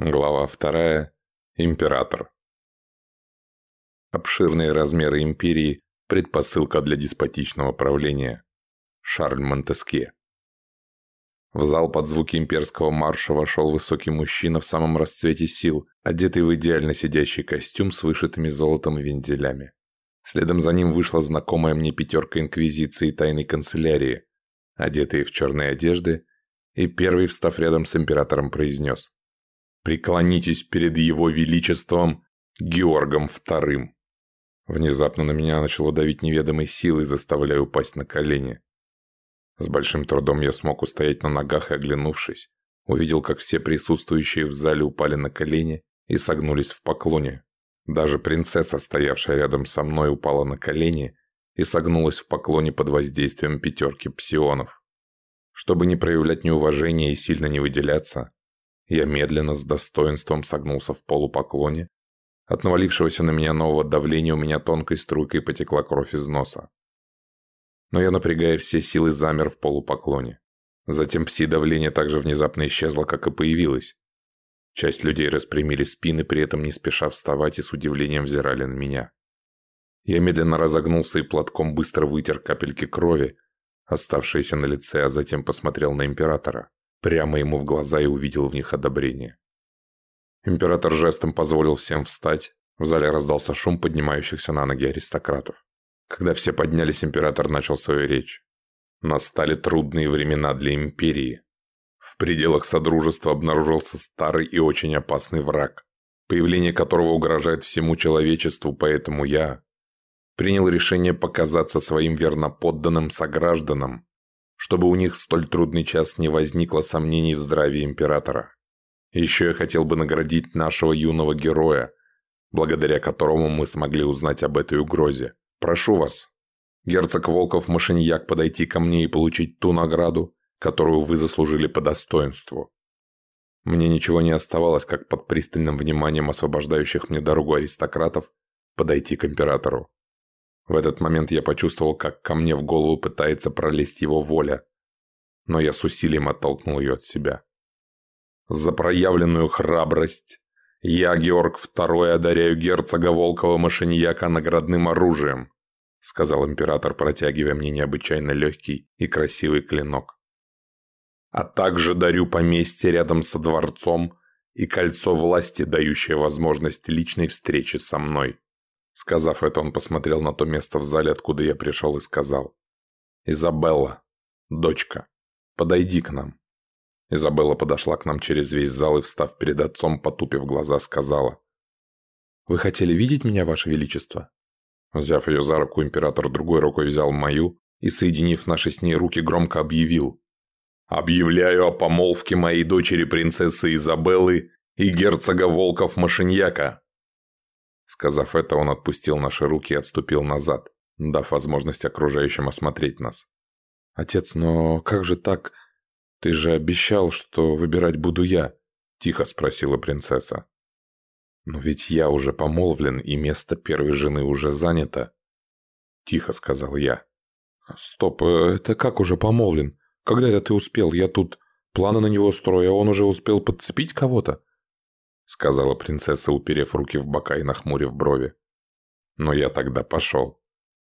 Глава вторая. Император. Обширные размеры империи – предпосылка для деспотичного правления. Шарль Монтеске. В зал под звуки имперского марша вошел высокий мужчина в самом расцвете сил, одетый в идеально сидящий костюм с вышитыми золотом вензелями. Следом за ним вышла знакомая мне пятерка инквизиции и тайной канцелярии, одетые в черные одежды, и первый, встав рядом с императором, произнес Преклонитесь перед его величеством Георгом II. Внезапно на меня начало давить неведомой силой, заставляя упасть на колени. С большим трудом я смог устоять на ногах и, оглянувшись, увидел, как все присутствующие в зале упали на колени и согнулись в поклоне. Даже принцесса, стоявшая рядом со мной, упала на колени и согнулась в поклоне под воздействием пятерки псионов. Чтобы не проявлять неуважения и сильно не выделяться, я медленно, с достоинством согнулся в полупоклоне. От навалившегося на меня нового давления у меня тонкой струйкой потекла кровь из носа. Но я, напрягая все силы, замер в полупоклоне. Затем пси-давление также внезапно исчезло, как и появилось. Часть людей распрямили спины, при этом не спеша вставать и с удивлением взирали на меня. Я медленно разогнулся и платком быстро вытер капельки крови, оставшиеся на лице, а затем посмотрел на императора прямо ему в глаза и увидел в них одобрение. Император жестом позволил всем встать, в зале раздался шум поднимающихся на ноги аристократов. Когда все поднялись, император начал свою речь. Настали трудные времена для империи. В пределах Содружества обнаружился старый и очень опасный враг, появление которого угрожает всему человечеству, поэтому я принял решение показаться своим верноподданным согражданам чтобы у них в столь трудный час не возникло сомнений в здравии императора. Еще я хотел бы наградить нашего юного героя, благодаря которому мы смогли узнать об этой угрозе. Прошу вас, герцог Волков-Машиньяк, подойти ко мне и получить ту награду, которую вы заслужили по достоинству. Мне ничего не оставалось, как под пристальным вниманием освобождающих мне дорогу аристократов подойти к императору. В этот момент я почувствовал, как ко мне в голову пытается пролезть его воля. Но я с усилием оттолкнул ее от себя. За проявленную храбрость я, Георг II, одаряю герцога Волкова Машиньяка наградным оружием, сказал император, протягивая мне необычайно легкий и красивый клинок. А также дарю поместье рядом со дворцом и кольцо власти, дающее возможность личной встречи со мной. Сказав это, он посмотрел на то место в зале, откуда я пришел, и сказал. «Изабелла, дочка, подойди к нам». Изабелла подошла к нам через весь зал и, встав перед отцом, потупив глаза, сказала. «Вы хотели видеть меня, Ваше Величество?» Взяв ее за руку, император другой рукой взял мою и, соединив наши с ней руки, громко объявил. «Объявляю о помолвке моей дочери принцессы Изабеллы и герцога Волков-Машиньяка». Сказав это, он отпустил наши руки и отступил назад, дав возможность окружающим осмотреть нас. «Отец, но как же так? Ты же обещал, что выбирать буду я», – тихо спросила принцесса. «Но ведь я уже помолвлен, и место первой жены уже занято», – тихо сказал я. «Стоп, э, это как уже помолвлен? Когда это ты успел? Я тут планы на него строю, а он уже успел подцепить кого-то?» Сказала принцесса, уперев руки в бока и нахмурив брови. Но я тогда пошел.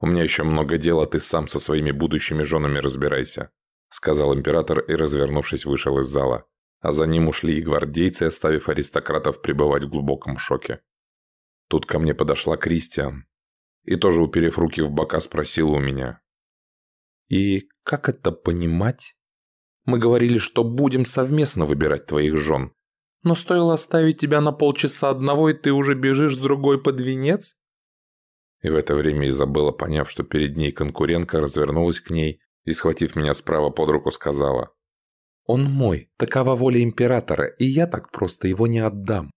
У меня еще много дел, а ты сам со своими будущими женами разбирайся, сказал император и, развернувшись, вышел из зала. А за ним ушли и гвардейцы, оставив аристократов пребывать в глубоком шоке. Тут ко мне подошла Кристиан и тоже, уперев руки в бока, спросила у меня. «И как это понимать? Мы говорили, что будем совместно выбирать твоих жен. Но стоило оставить тебя на полчаса одного, и ты уже бежишь с другой под венец?» И в это время Изабелла, поняв, что перед ней конкурентка, развернулась к ней и, схватив меня справа под руку, сказала. «Он мой, такова воля императора, и я так просто его не отдам».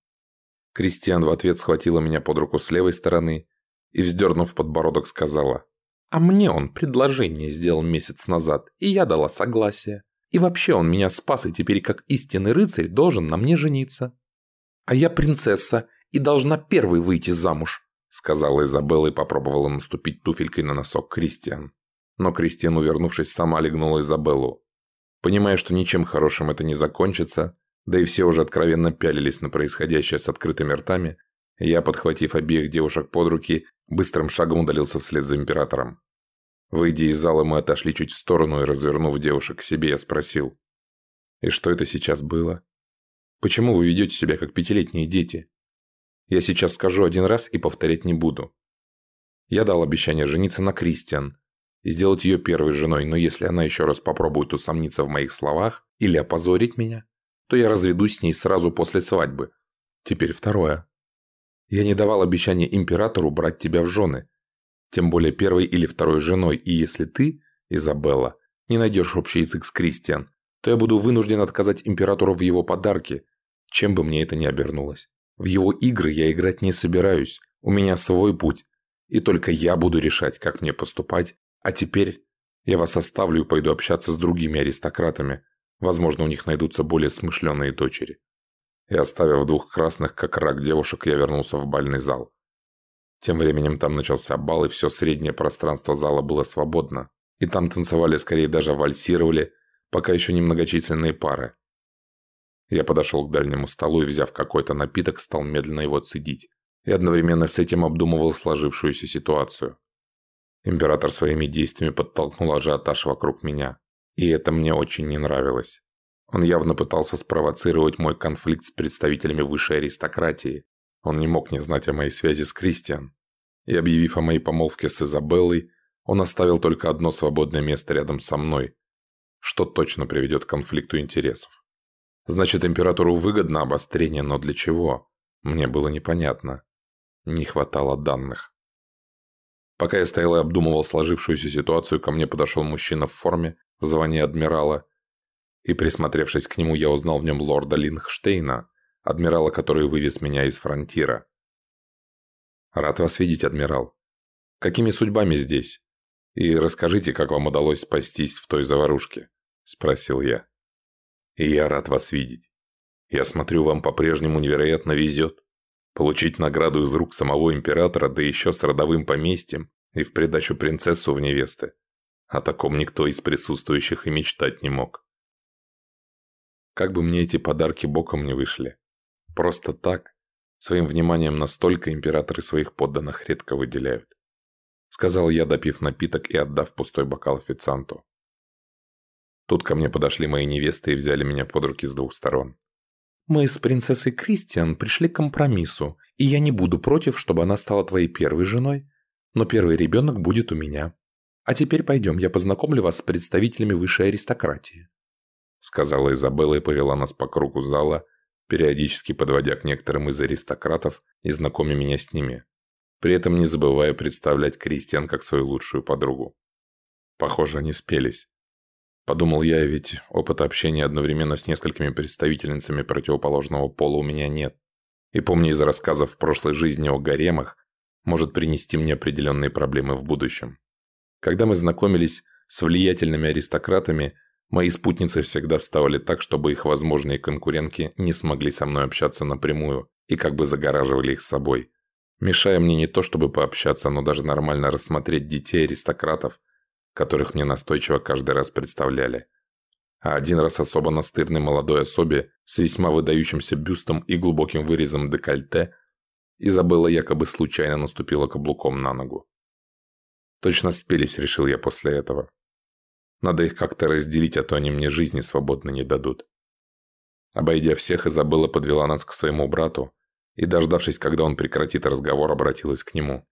Кристиан в ответ схватила меня под руку с левой стороны и, вздернув подбородок, сказала. «А мне он предложение сделал месяц назад, и я дала согласие. И вообще он меня спас, и теперь как истинный рыцарь должен на мне жениться. А я принцесса и должна первой выйти замуж, сказала Изабелла и попробовала наступить туфелькой на носок Кристиан. Но Кристиан, увернувшись, сама легнула Изабеллу. Понимая, что ничем хорошим это не закончится, Да и все уже откровенно пялились на происходящее с открытыми ртами, я, подхватив обеих девушек под руки, быстрым шагом удалился вслед за императором. Выйдя из зала, мы отошли чуть в сторону и, развернув девушек к себе, я спросил. «И что это сейчас было? Почему вы ведете себя как пятилетние дети? Я сейчас скажу один раз и повторять не буду. Я дал обещание жениться на Кристиан и сделать ее первой женой, но если она еще раз попробует усомниться в моих словах или опозорить меня, то я разведусь с ней сразу после свадьбы. Теперь второе. Я не давал обещания императору брать тебя в жены, тем более первой или второй женой, и если ты, Изабелла, не найдешь общий язык с Кристиан, то я буду вынужден отказать императору в его подарке, чем бы мне это ни обернулось. В его игры я играть не собираюсь, у меня свой путь, и только я буду решать, как мне поступать. А теперь я вас оставлю и пойду общаться с другими аристократами. Возможно, у них найдутся более смышленые дочери. И оставив двух красных, как рак девушек, я вернулся в бальный зал. Тем временем там начался бал, и все среднее пространство зала было свободно. И там танцевали, скорее даже вальсировали, пока еще немногочисленные пары. Я подошел к дальнему столу и, взяв какой-то напиток, стал медленно его цедить и одновременно с этим обдумывал сложившуюся ситуацию. Император своими действиями подтолкнул ажиотаж вокруг меня, и это мне очень не нравилось. Он явно пытался спровоцировать мой конфликт с представителями высшей аристократии. Он не мог не знать о моей связи с Кристиан. И объявив о моей помолвке с Изабеллой, он оставил только одно свободное место рядом со мной, что точно приведет к конфликту интересов. Значит, императору выгодно обострение, но для чего? Мне было непонятно. Не хватало данных. Пока я стоял и обдумывал сложившуюся ситуацию, ко мне подошел мужчина в форме, в адмирала, и, присмотревшись к нему, я узнал в нем лорда Лингштейна, адмирала, который вывез меня из фронтира. «Рад вас видеть, адмирал. Какими судьбами здесь? И расскажите, как вам удалось спастись в той заварушке?» – спросил я. «И я рад вас видеть. Я смотрю, вам по-прежнему невероятно везет. Получить награду из рук самого императора, да еще с родовым поместьем, и в придачу принцессу в невесты. О таком никто из присутствующих и мечтать не мог. Как бы мне эти подарки боком не вышли. Просто так, своим вниманием настолько императоры своих подданных редко выделяют. Сказал я, допив напиток и отдав пустой бокал официанту. Тут ко мне подошли мои невесты и взяли меня под руки с двух сторон. Мы с принцессой Кристиан пришли к компромиссу, и я не буду против, чтобы она стала твоей первой женой, но первый ребенок будет у меня. А теперь пойдем, я познакомлю вас с представителями высшей аристократии», сказала Изабелла и повела нас по кругу зала, периодически подводя к некоторым из аристократов и знакомя меня с ними, при этом не забывая представлять Кристиан как свою лучшую подругу. Похоже, они спелись. Подумал я, ведь опыта общения одновременно с несколькими представительницами противоположного пола у меня нет. И помня из рассказов в прошлой жизни о гаремах, может принести мне определенные проблемы в будущем. Когда мы знакомились с влиятельными аристократами, мои спутницы всегда вставали так, чтобы их возможные конкурентки не смогли со мной общаться напрямую и как бы загораживали их собой, мешая мне не то чтобы пообщаться, но даже нормально рассмотреть детей аристократов которых мне настойчиво каждый раз представляли. А один раз особо настырной молодой особе с весьма выдающимся бюстом и глубоким вырезом декольте Изабелла якобы случайно наступила каблуком на ногу. Точно спелись, решил я после этого. Надо их как-то разделить, а то они мне жизни свободно не дадут. Обойдя всех, Изабелла подвела нас к своему брату и, дождавшись, когда он прекратит разговор, обратилась к нему.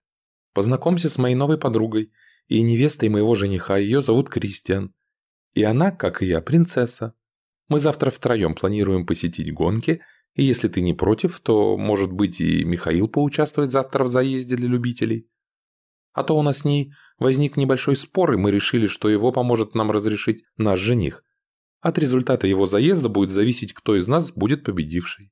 «Познакомься с моей новой подругой и невестой моего жениха, ее зовут Кристиан. И она, как и я, принцесса. Мы завтра втроем планируем посетить гонки, и если ты не против, то, может быть, и Михаил поучаствует завтра в заезде для любителей. А то у нас с ней возник небольшой спор, и мы решили, что его поможет нам разрешить наш жених. От результата его заезда будет зависеть, кто из нас будет победивший.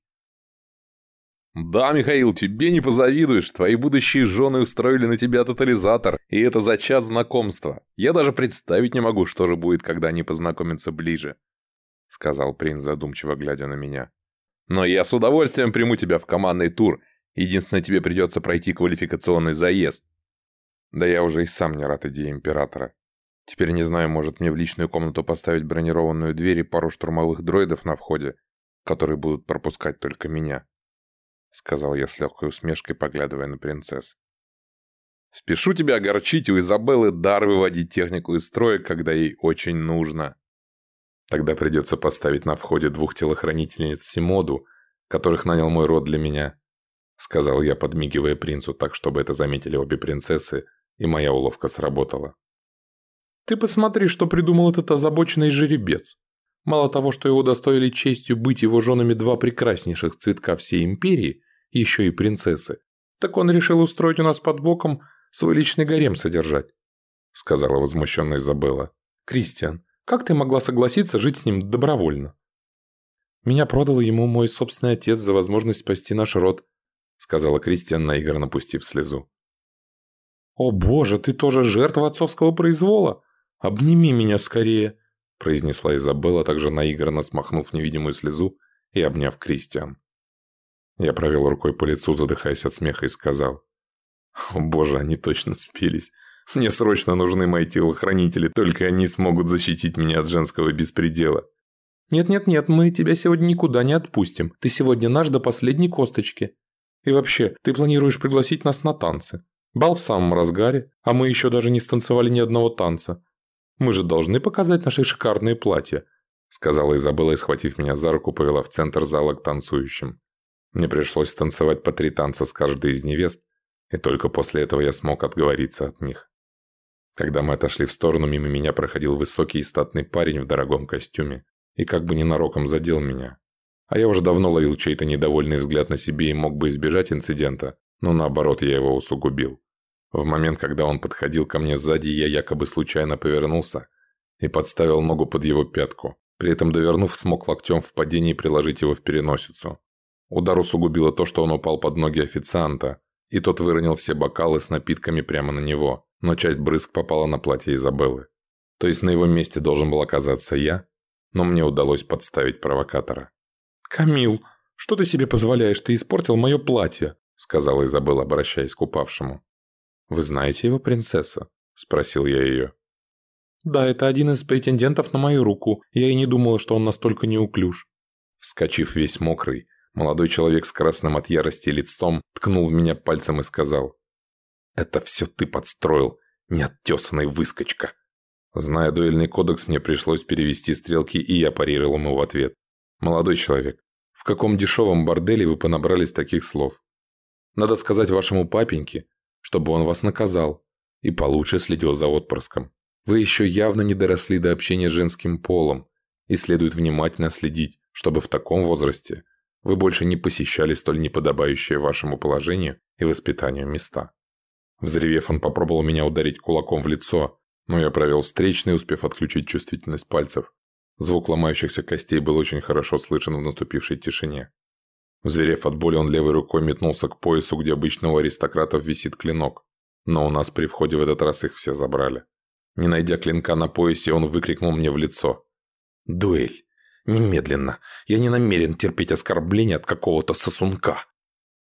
«Да, Михаил, тебе не позавидуешь. Твои будущие жены устроили на тебя тотализатор, и это за час знакомства. Я даже представить не могу, что же будет, когда они познакомятся ближе», — сказал принц, задумчиво глядя на меня. «Но я с удовольствием приму тебя в командный тур. Единственное, тебе придется пройти квалификационный заезд». Да я уже и сам не рад идее императора. Теперь не знаю, может мне в личную комнату поставить бронированную дверь и пару штурмовых дроидов на входе, которые будут пропускать только меня», — сказал я с легкой усмешкой, поглядывая на принцесс. «Спешу тебя огорчить, у Изабеллы дар выводить технику из строя, когда ей очень нужно». «Тогда придется поставить на входе двух телохранительниц Симоду, которых нанял мой род для меня», — сказал я, подмигивая принцу так, чтобы это заметили обе принцессы, и моя уловка сработала. «Ты посмотри, что придумал этот озабоченный жеребец. Мало того, что его достоили честью быть его женами два прекраснейших цветка всей империи, еще и принцессы, так он решил устроить у нас под боком свой личный гарем содержать», — сказала возмущенная Изабелла. «Кристиан, как ты могла согласиться жить с ним добровольно?» «Меня продал ему мой собственный отец за возможность спасти наш род», — сказала Кристиан, наигранно пустив слезу. «О боже, ты тоже жертва отцовского произвола! Обними меня скорее!» произнесла Изабелла, также наигранно смахнув невидимую слезу и обняв Кристиан. Я провел рукой по лицу, задыхаясь от смеха, и сказал. «О боже, они точно спелись. Мне срочно нужны мои телохранители, только они смогут защитить меня от женского беспредела». «Нет-нет-нет, мы тебя сегодня никуда не отпустим. Ты сегодня наш до последней косточки. И вообще, ты планируешь пригласить нас на танцы. Бал в самом разгаре, а мы еще даже не станцевали ни одного танца. Мы же должны показать наши шикарные платья», сказала Изабелла и, схватив меня за руку, повела в центр зала к танцующим. Мне пришлось танцевать по три танца с каждой из невест, и только после этого я смог отговориться от них. Когда мы отошли в сторону, мимо меня проходил высокий и статный парень в дорогом костюме и как бы ненароком задел меня. А я уже давно ловил чей-то недовольный взгляд на себе и мог бы избежать инцидента, но наоборот я его усугубил. В момент, когда он подходил ко мне сзади, я якобы случайно повернулся и подставил ногу под его пятку, при этом довернув, смог локтем в падении приложить его в переносицу. Удар усугубило то, что он упал под ноги официанта, и тот выронил все бокалы с напитками прямо на него, но часть брызг попала на платье Изабеллы. То есть на его месте должен был оказаться я, но мне удалось подставить провокатора. «Камил, что ты себе позволяешь? Ты испортил мое платье», сказала Изабелла, обращаясь к упавшему. «Вы знаете его, принцесса?» – спросил я ее. «Да, это один из претендентов на мою руку. Я и не думала, что он настолько неуклюж». Вскочив весь мокрый, молодой человек с красным от ярости лицом ткнул в меня пальцем и сказал. «Это все ты подстроил, неоттесанный выскочка». Зная дуэльный кодекс, мне пришлось перевести стрелки, и я парировал ему в ответ. «Молодой человек, в каком дешевом борделе вы понабрались таких слов? Надо сказать вашему папеньке, чтобы он вас наказал и получше следил за отпрыском. Вы еще явно не доросли до общения с женским полом, и следует внимательно следить, чтобы в таком возрасте вы больше не посещали столь неподобающие вашему положению и воспитанию места. Взревев, он попробовал меня ударить кулаком в лицо, но я провел встречный, успев отключить чувствительность пальцев. Звук ломающихся костей был очень хорошо слышен в наступившей тишине. Взверев от боли, он левой рукой метнулся к поясу, где обычно у аристократов висит клинок. Но у нас при входе в этот раз их все забрали. Не найдя клинка на поясе, он выкрикнул мне в лицо. «Дуэль! Немедленно! Я не намерен терпеть оскорбления от какого-то сосунка!»